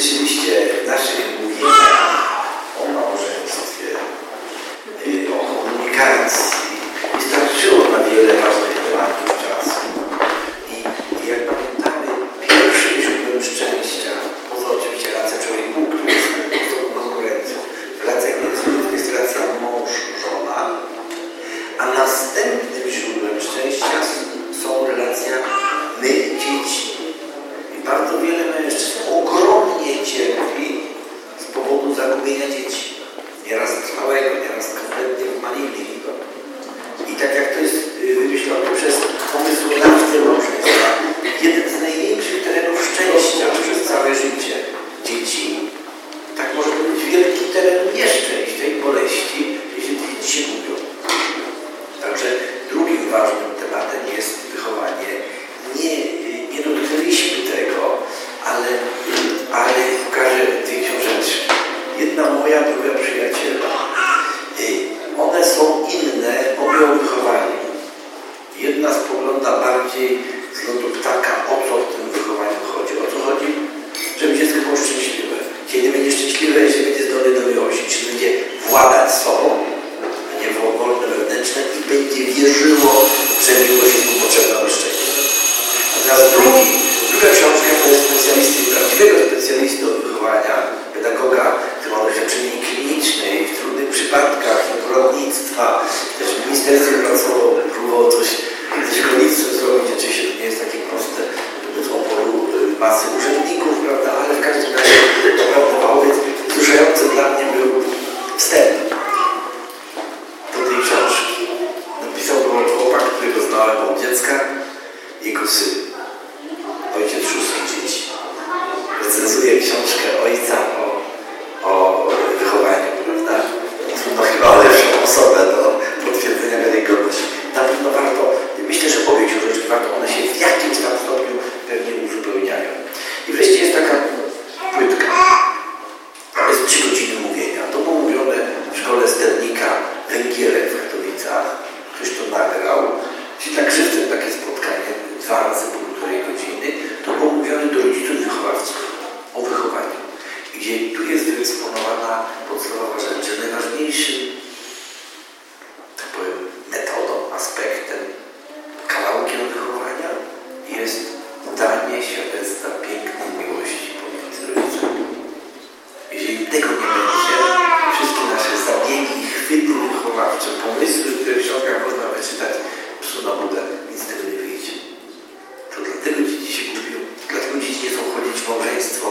rzeczywiście w naszych wychowawczym pomysły, które w książkach można wyczytać, psu na budę, nic z tego nie wyjdzie. To dlatego dzieci się gubią, dlatego dzieci nie chcą chodzić w małżeństwo,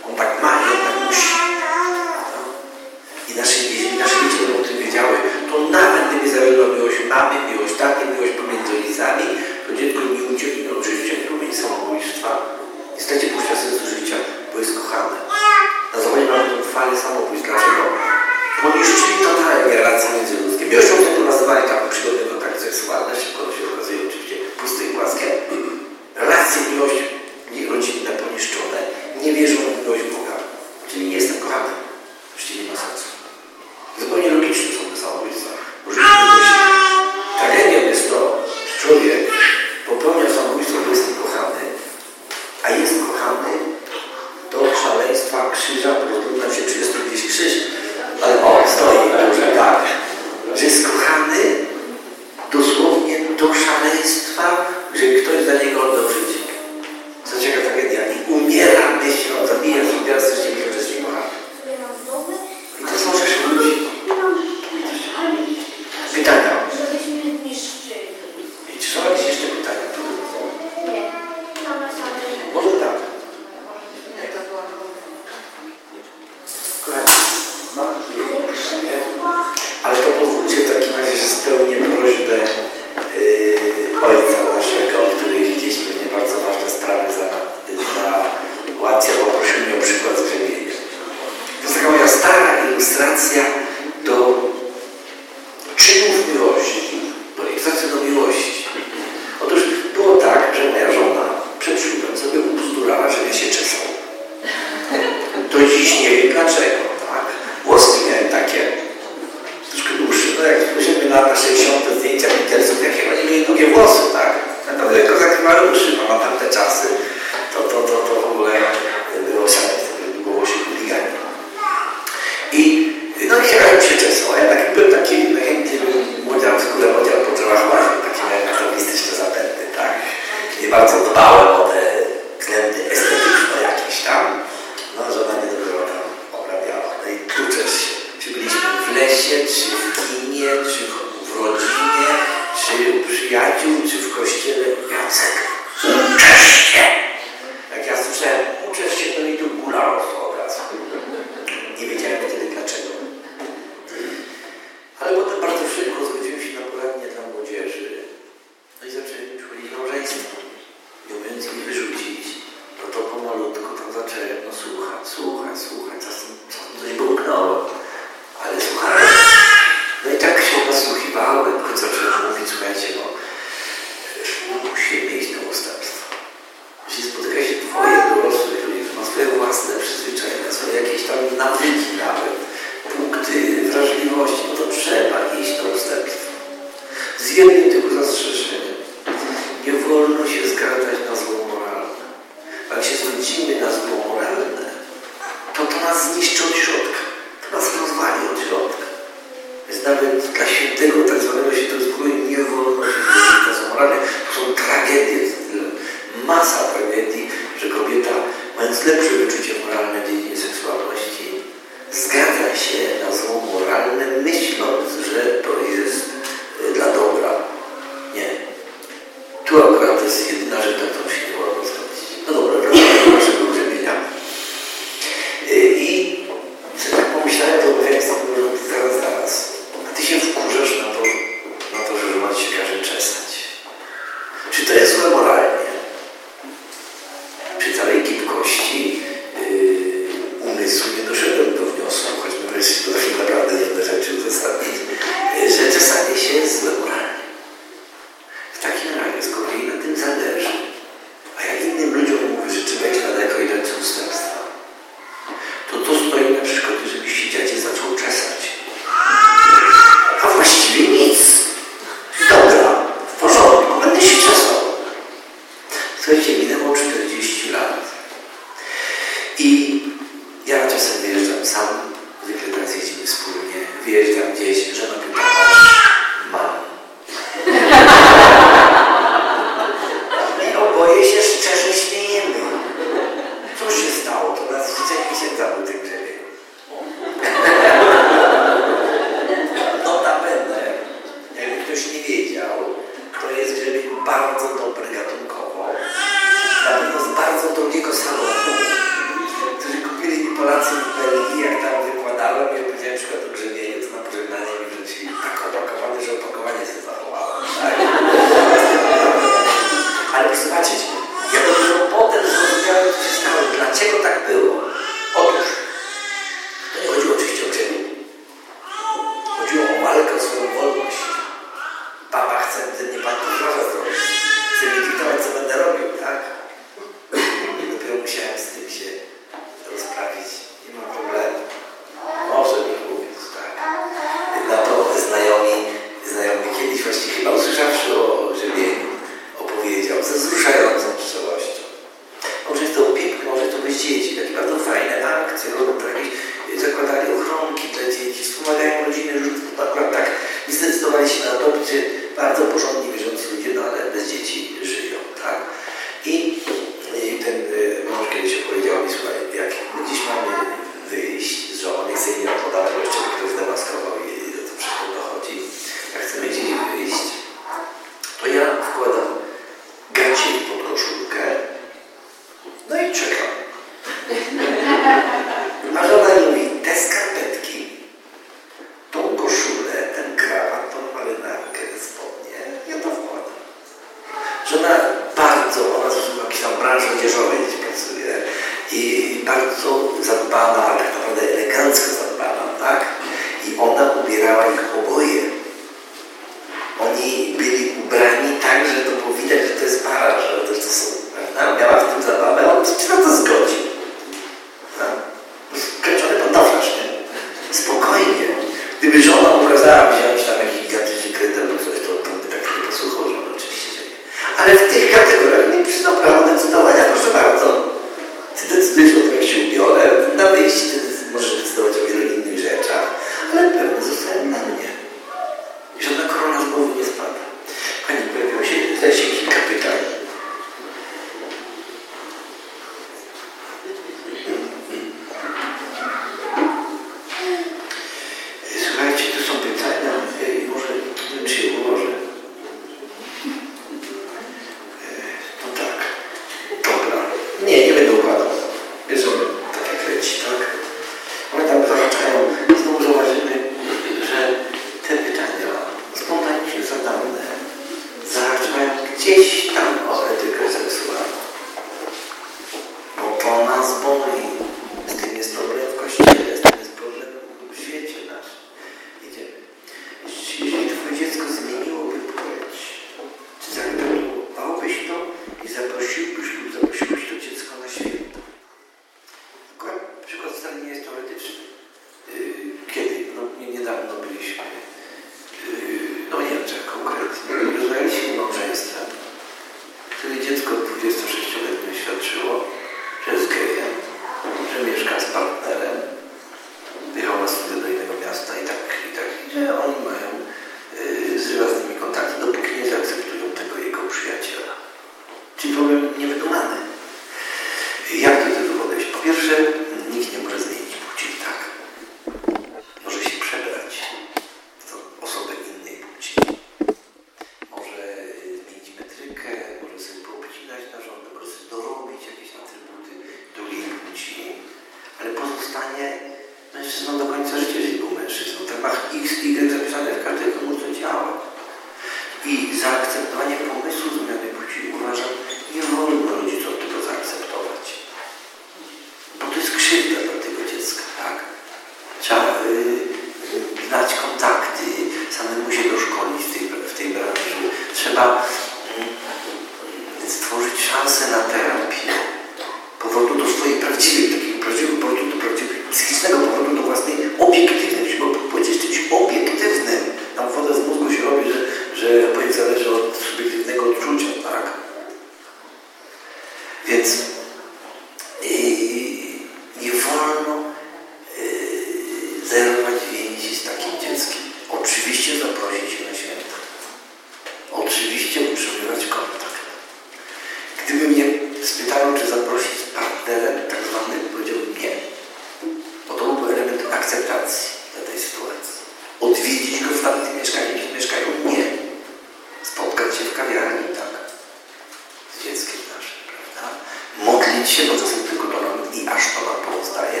zachwycić się procesem wykonanym i aż to nam pozostaje.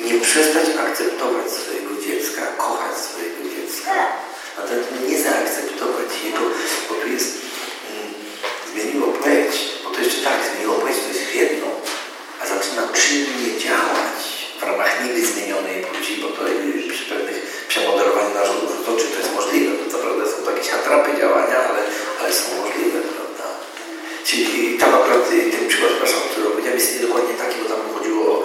Nie przestać akceptować swojego dziecka, kochać swojego dziecka. Natomiast nie zaakceptować jego, bo tu jest mm, zmieniło płeć, bo to jeszcze tak, zmieniło płeć to jest jedno, a zaczyna czynnie działać w ramach nigdy zmienionej płci, bo to przy pewnych przemodelowaniach narządów, to czy to jest możliwe, to co prawda są to jakieś atrapy działania, ale, ale są możliwe. Czyli tam akurat ten przykład, przepraszam, który powiedziałem jest niedokładnie taki, bo tam chodziło o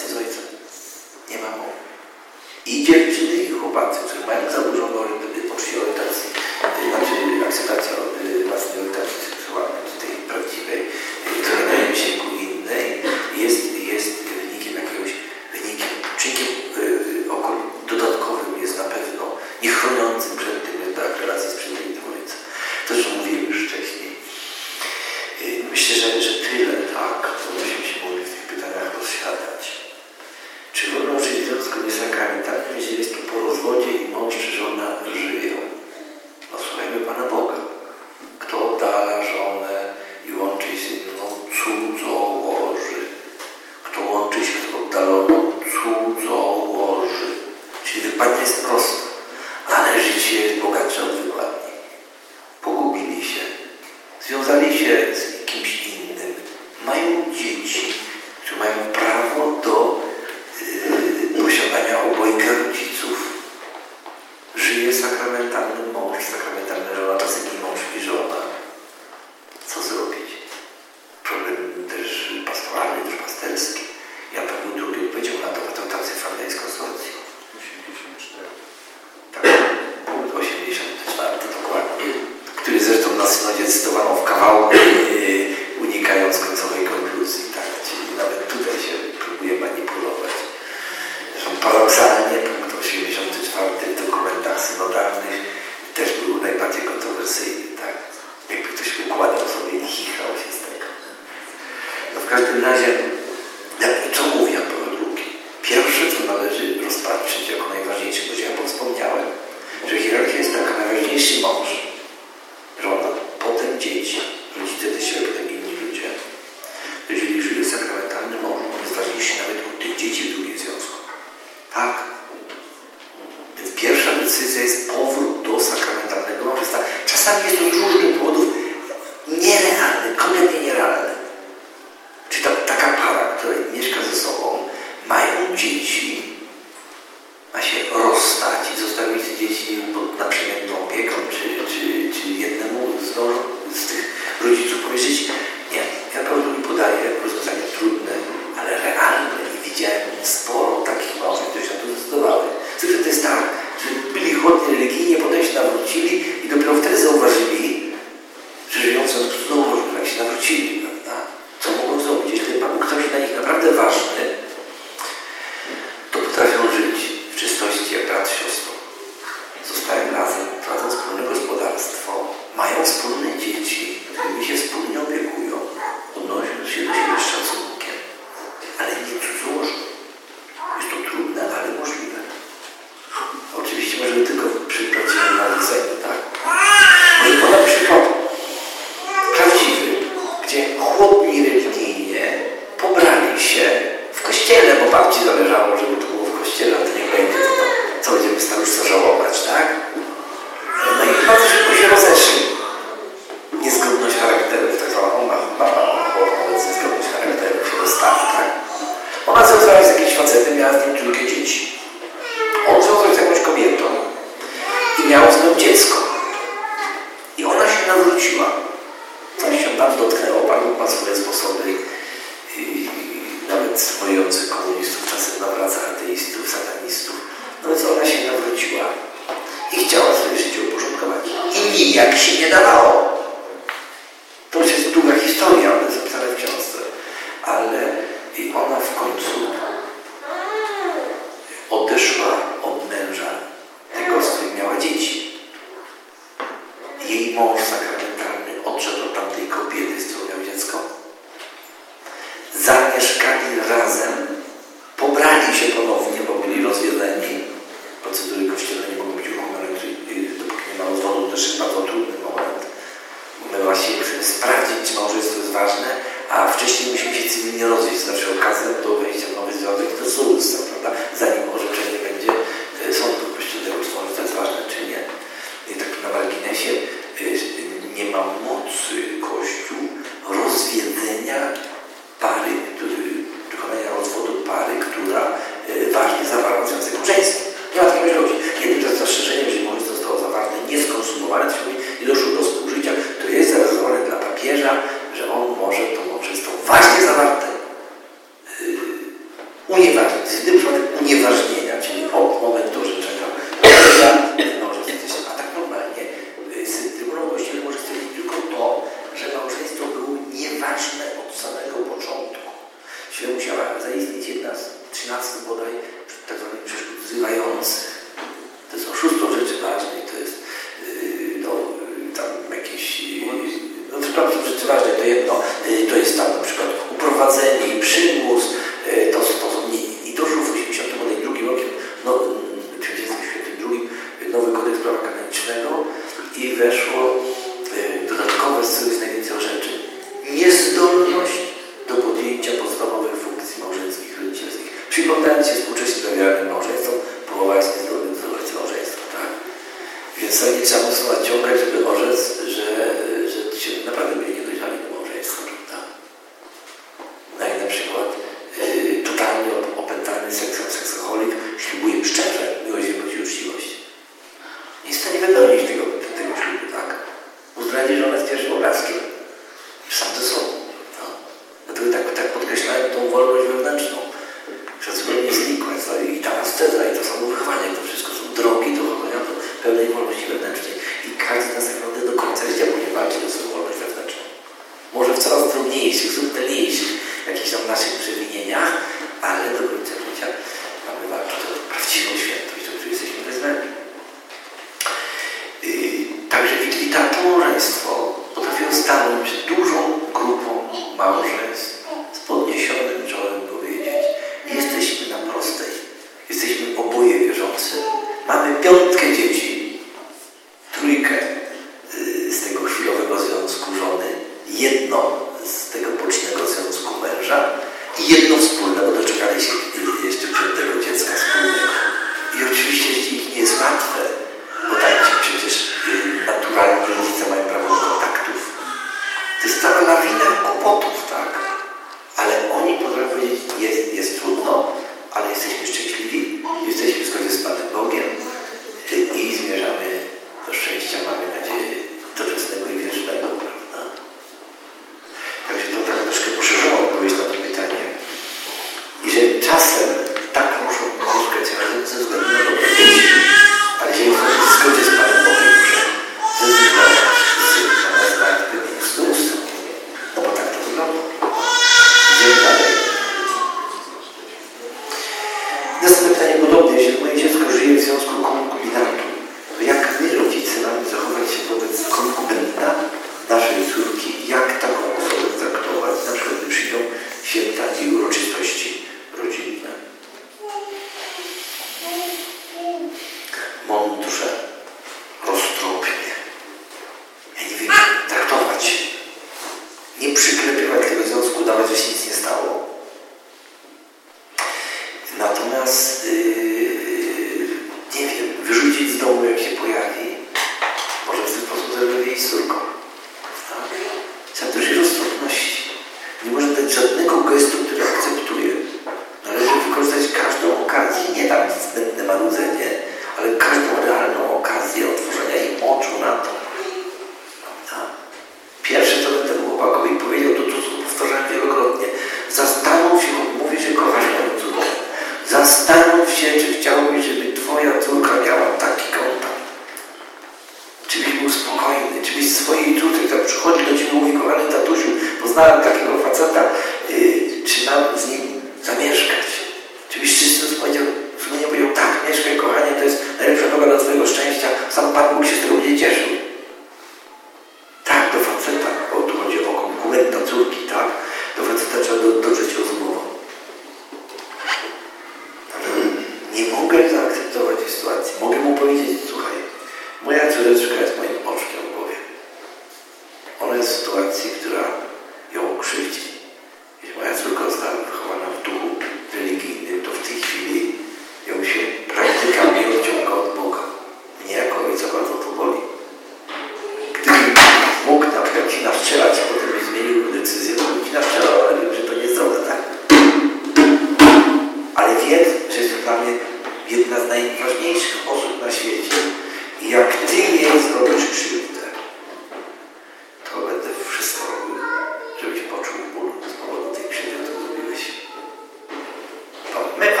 me,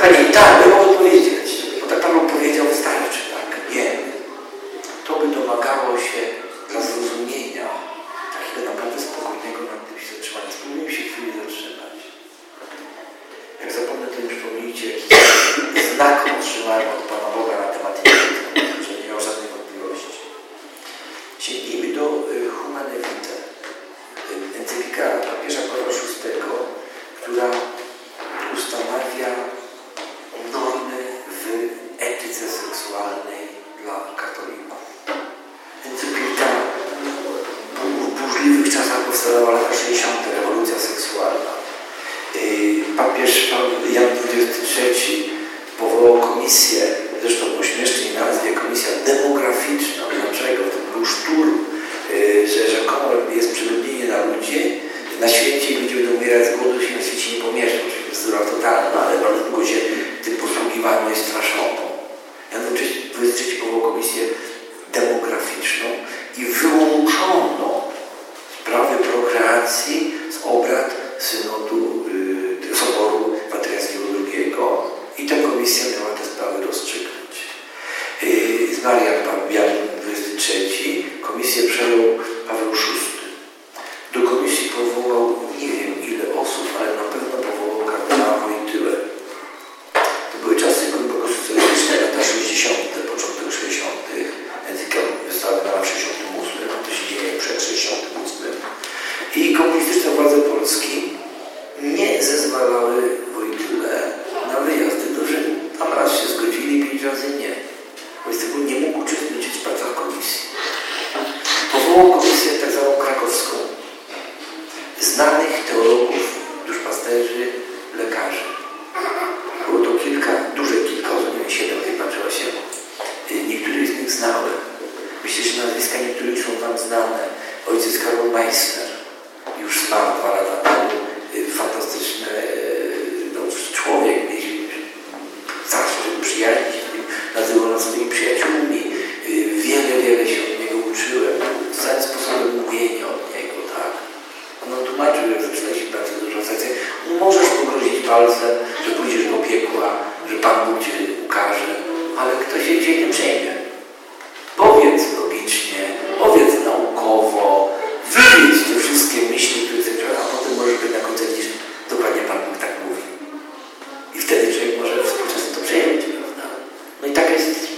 Kajitani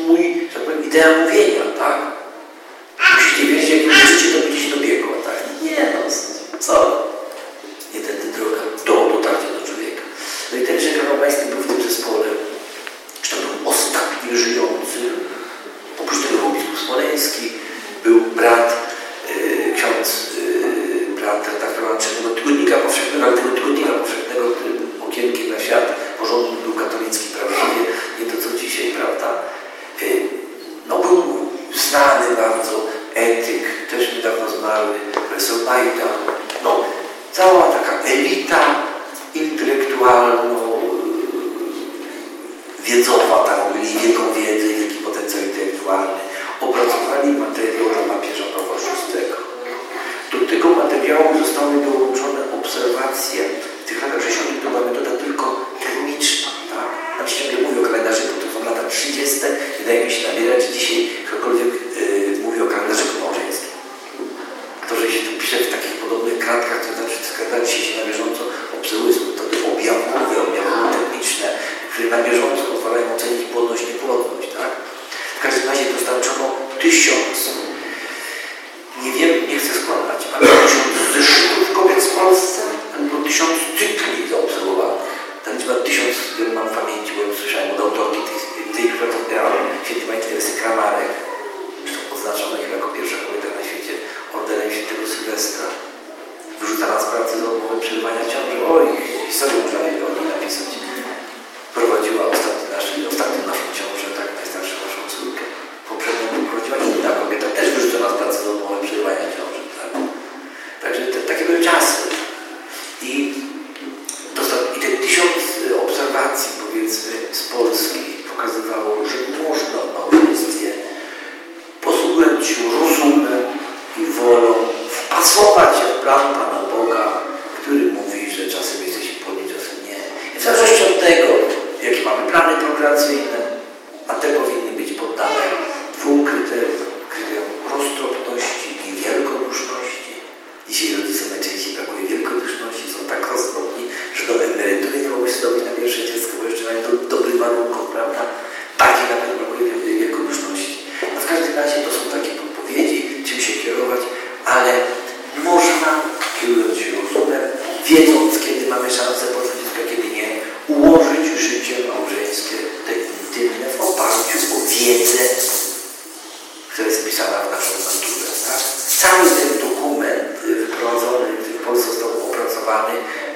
mój, że tak mówienia, tak?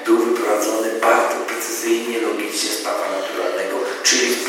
był wyprowadzony bardzo precyzyjnie, logicznie z prawa naturalnego, czyli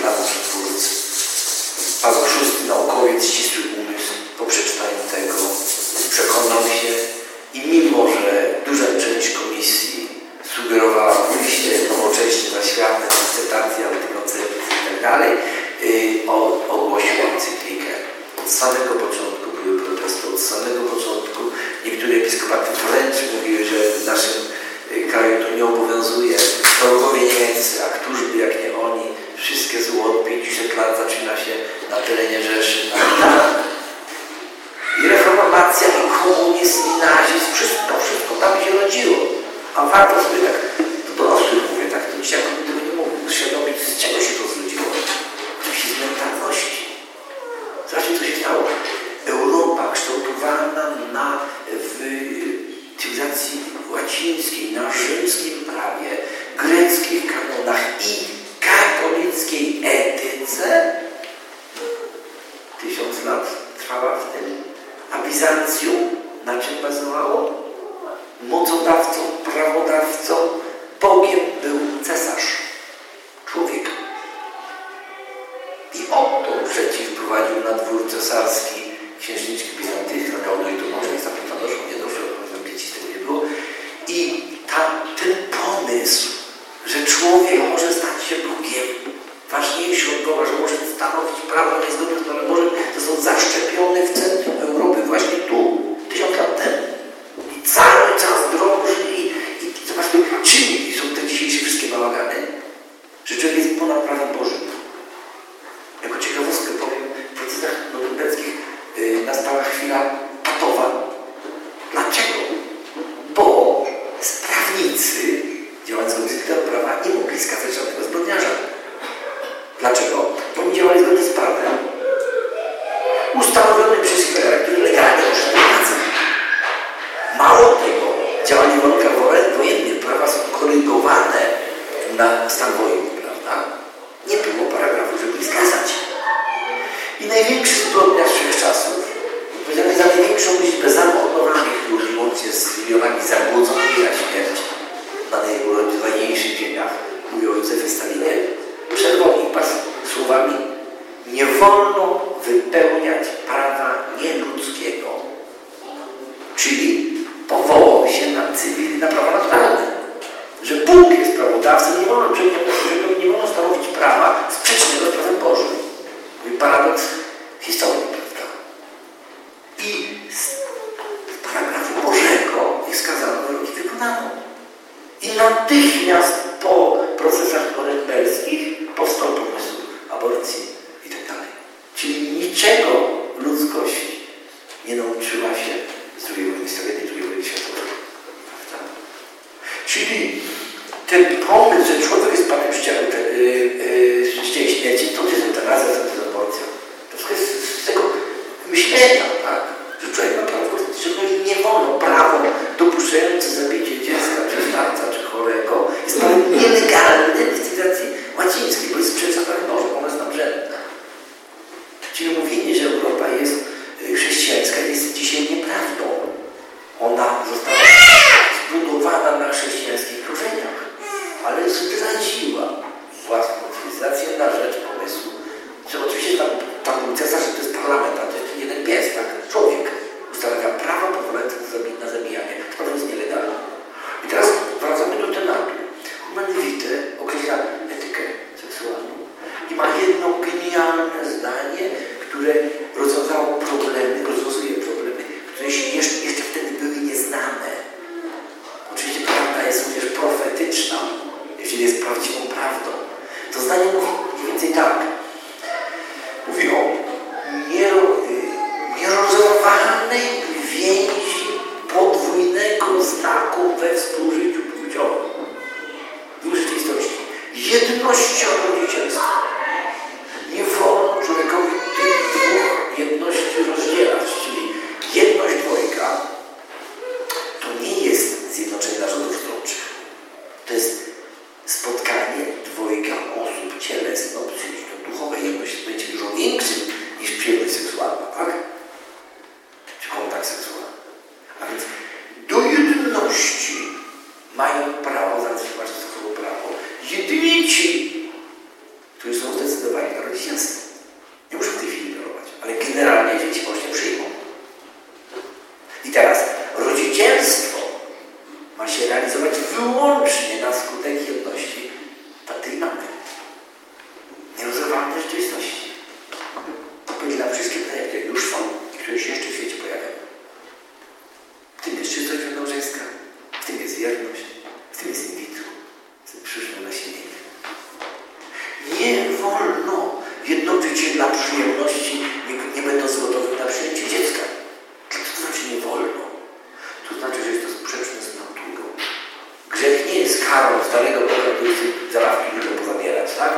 danego pochodnicy zabawki lubią pozabierać, tak?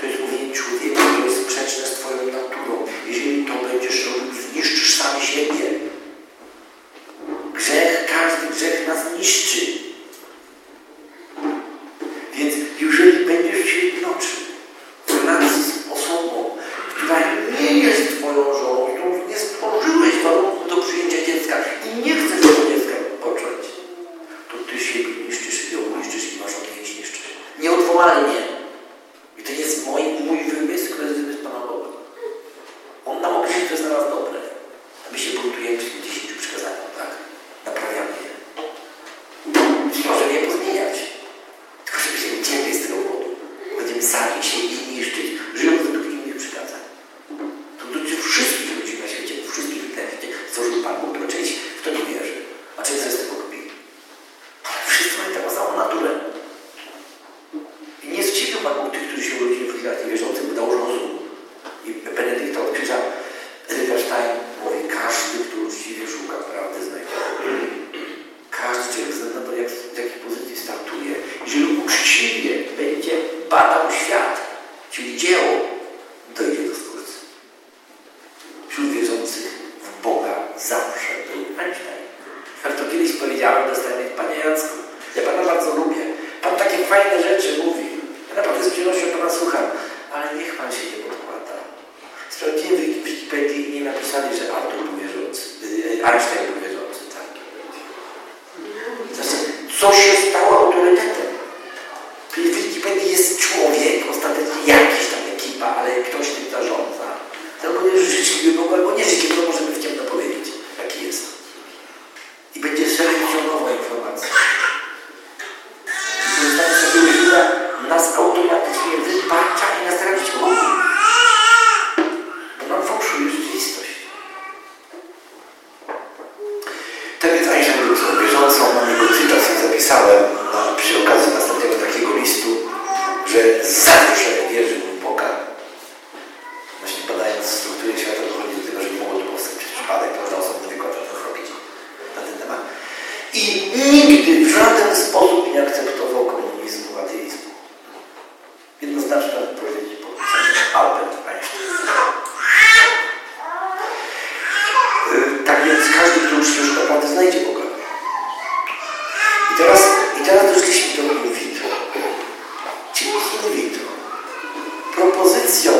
To jest mówienie człowieku, to jest sprzeczne z Twoją naturą. Jeżeli to będziesz robił, zniszczysz sam siebie. Grzech, każdy grzech nas niszczy. pression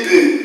degré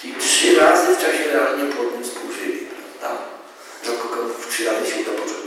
Czyli trzy razy w czasie realnie płodnym współżyli, prawda? Rzadko komu trzy razy się uda począć.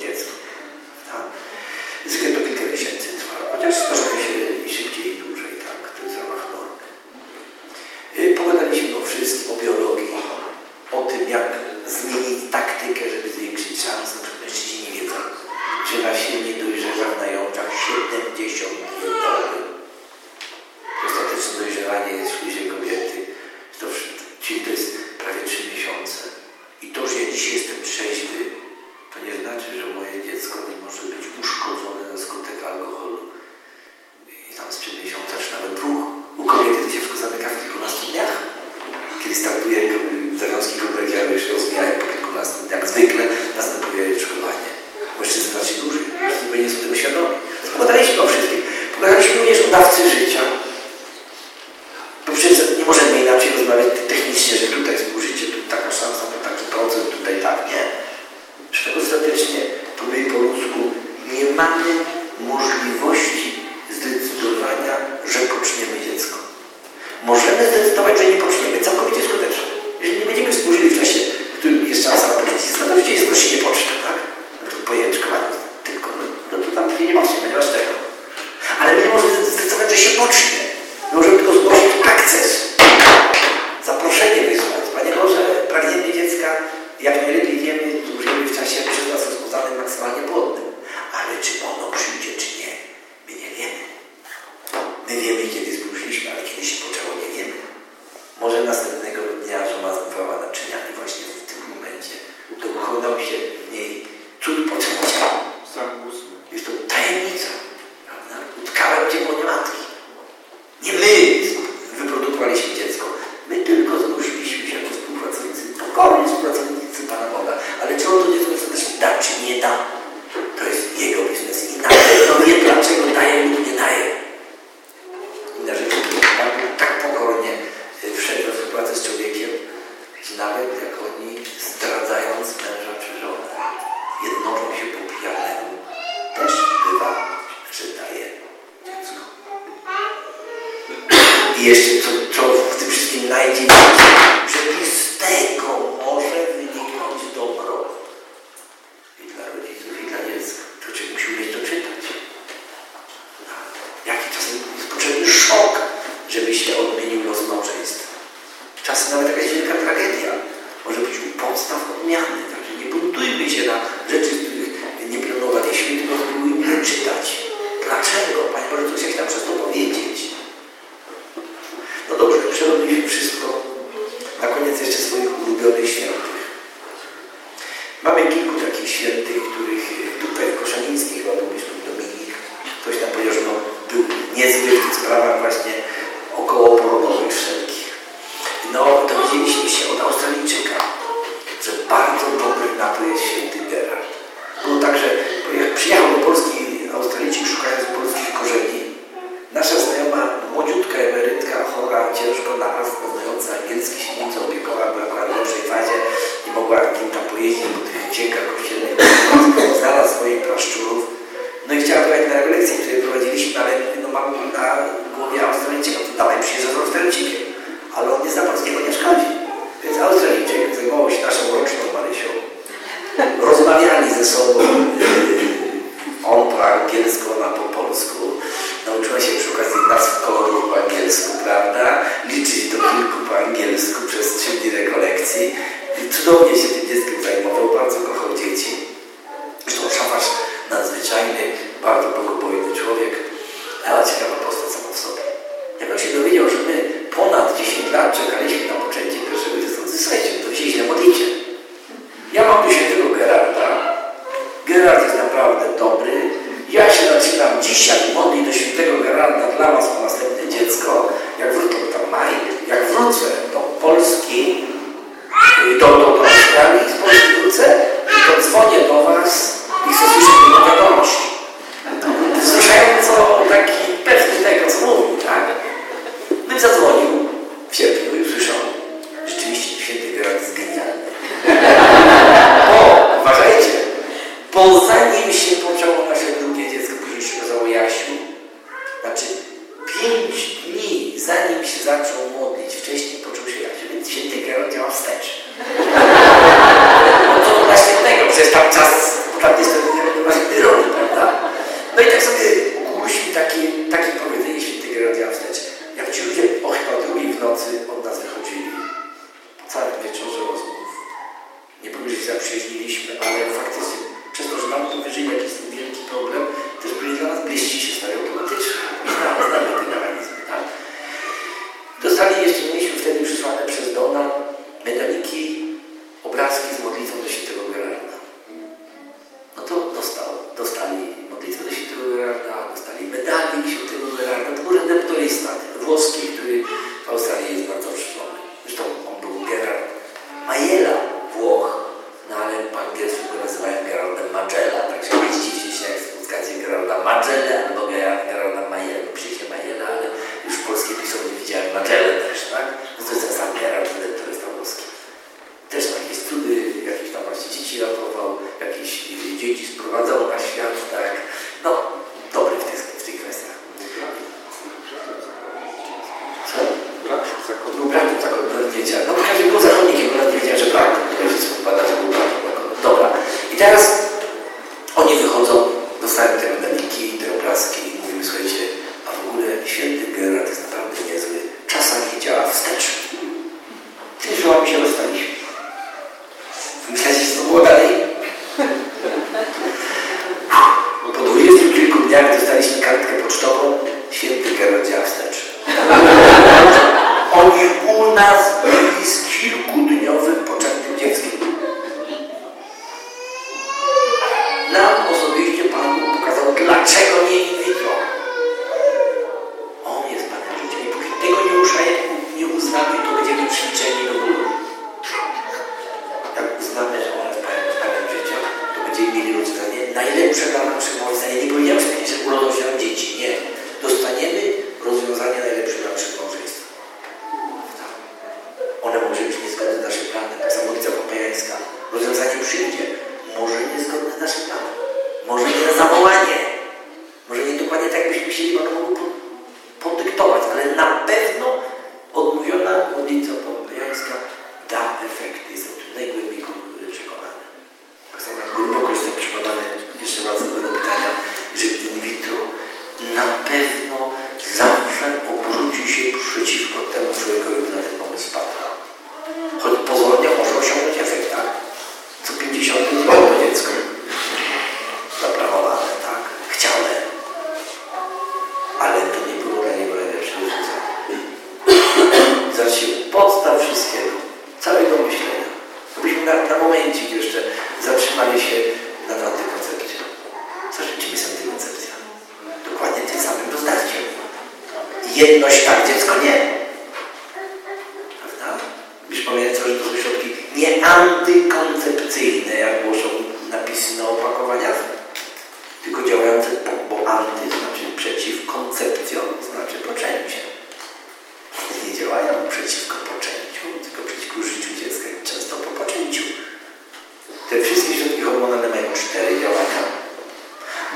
4 Joata.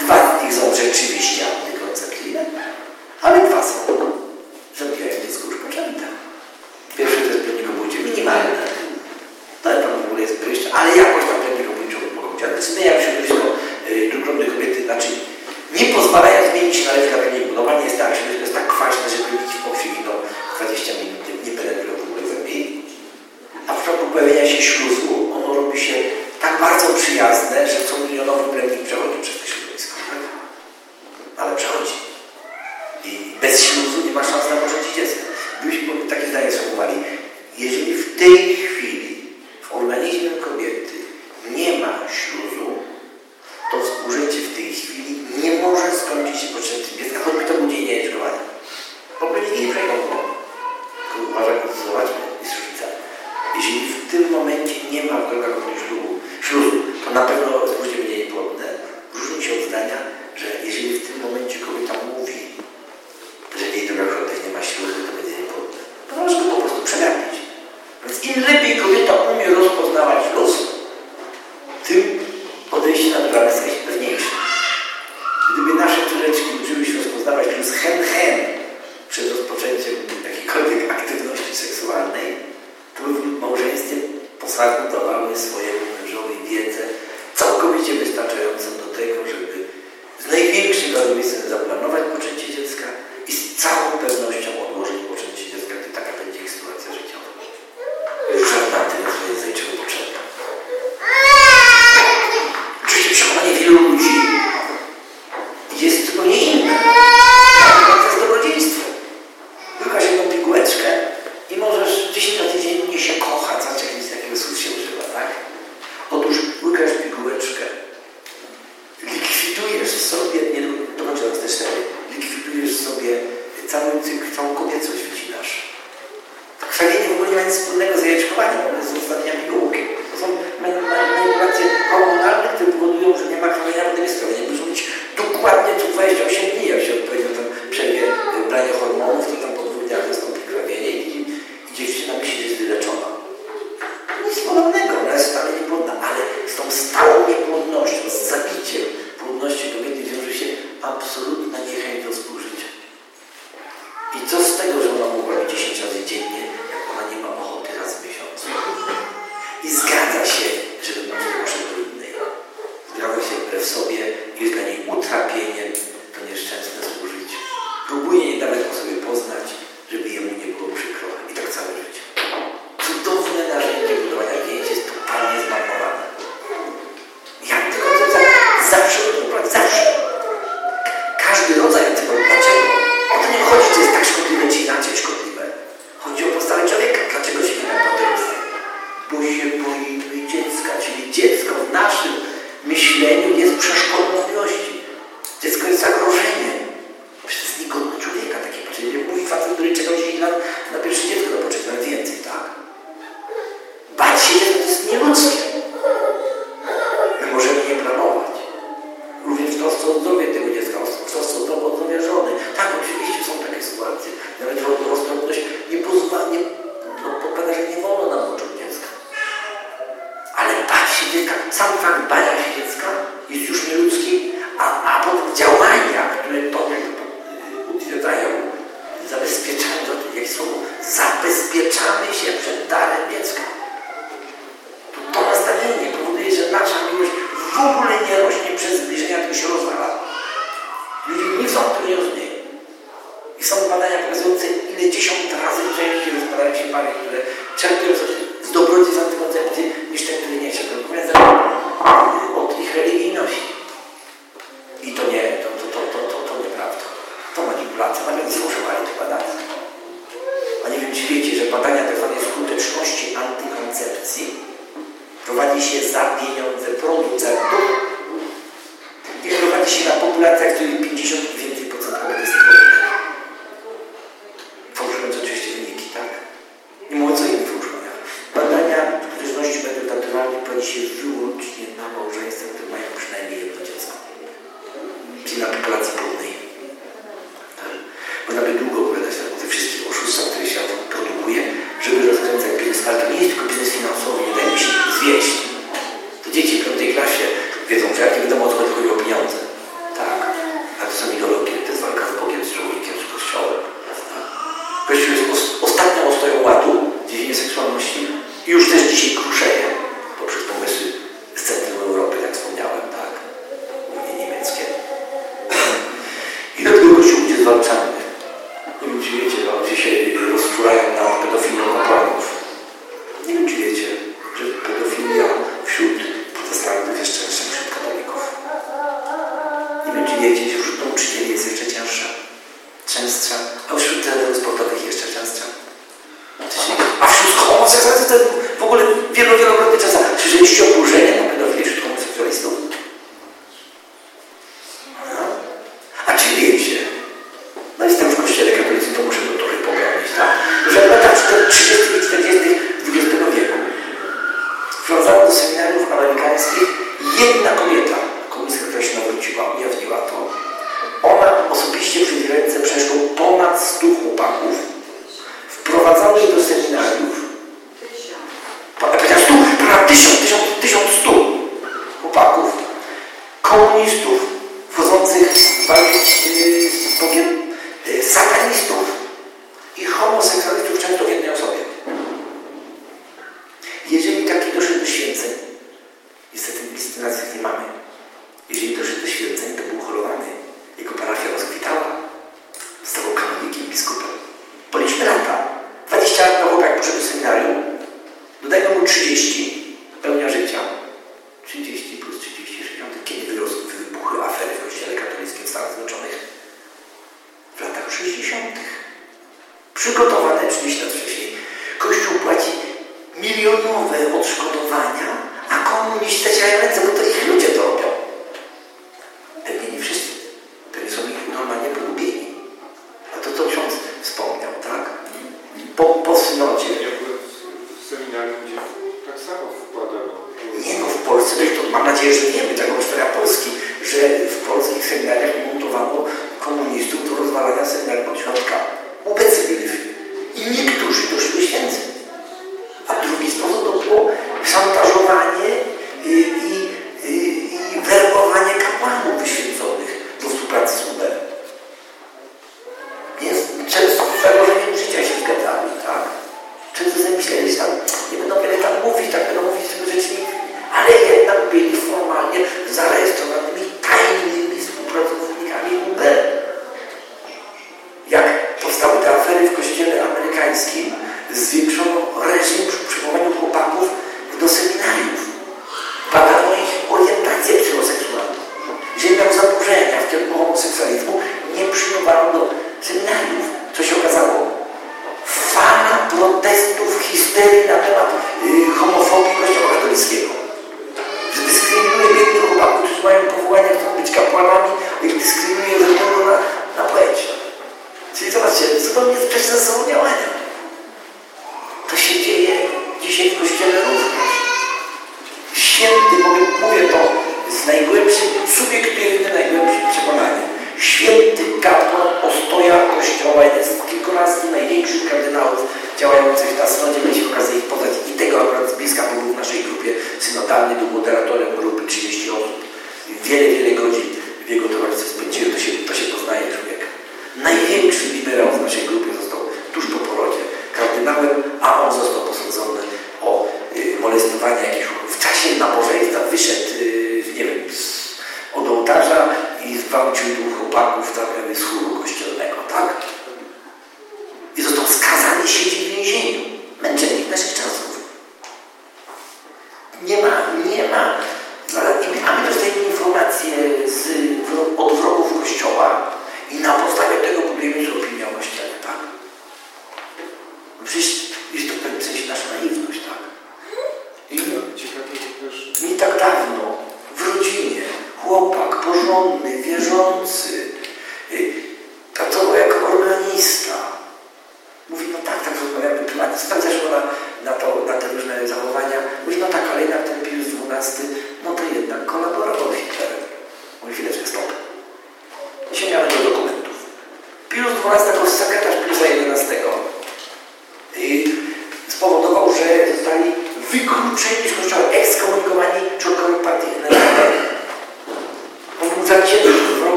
Dwa z nich są rzeczy